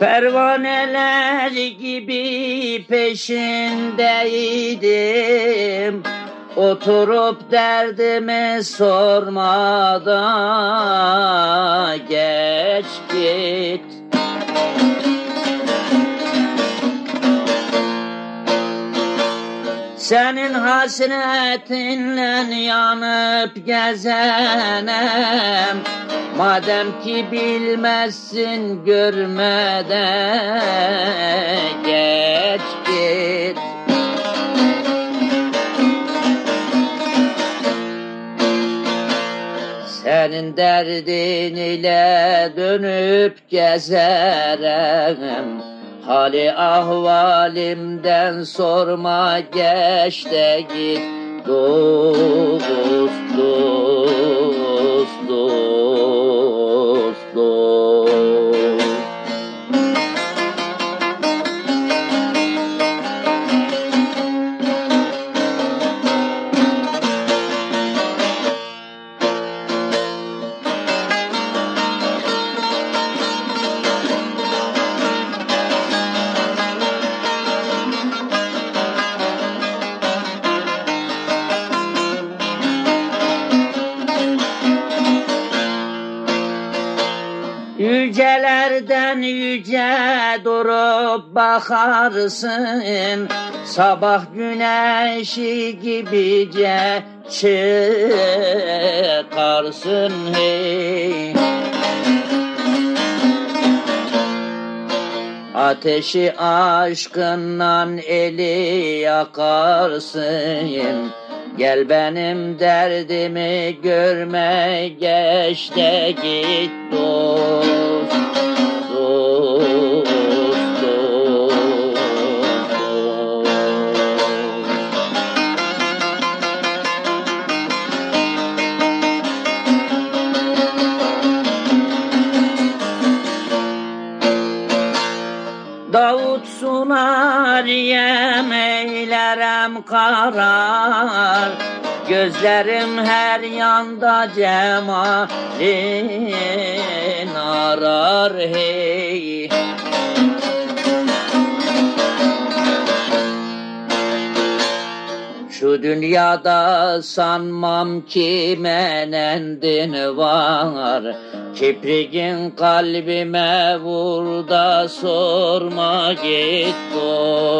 Pervaneler gibi peşindeydim. Oturup derdimi sormadan geç git Senin hasretinle yanıp gezenem. Madem ki bilmezsin görmeden geç git. Senin derdin ile dönüp gezerem Hali ahvalimden sorma geç de git Dost, Yücelerden yüce durup bakarsın. Sabah güneşi gibice çıkarsın hey. Ateşi aşkından eli yakarsın. Gel benim derdimi görme geç de git dost yemeylerem karar Gözlerim her yanda cemalin arar hey. Şu dünyada sanmam ki menendin var Kipriğin kalbime vur da sorma git dost